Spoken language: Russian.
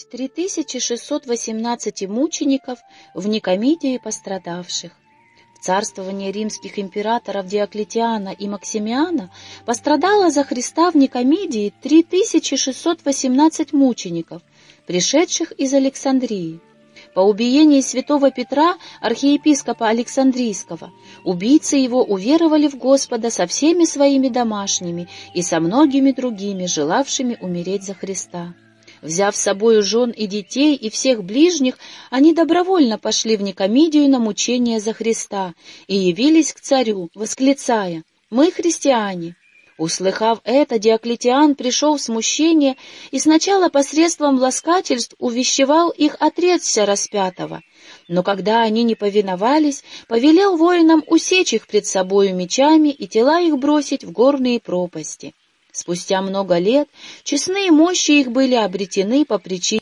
честь 3618 мучеников в Никомидии пострадавших. В царствовании римских императоров Диоклетиана и Максимиана пострадало за Христа в Никомидии 3618 мучеников, пришедших из Александрии. По убиении святого Петра, архиепископа Александрийского, убийцы его уверовали в Господа со всеми своими домашними и со многими другими, желавшими умереть за Христа. Взяв с собою жен и детей и всех ближних, они добровольно пошли в Никомидию на мучение за Христа и явились к царю, восклицая «Мы христиане». Услыхав это, Диоклетиан пришел в смущение и сначала посредством ласкательств увещевал их отречься распятого. Но когда они не повиновались, повелел воинам усечь их пред собою мечами и тела их бросить в горные пропасти. Спустя много лет честные мощи их были обретены по причине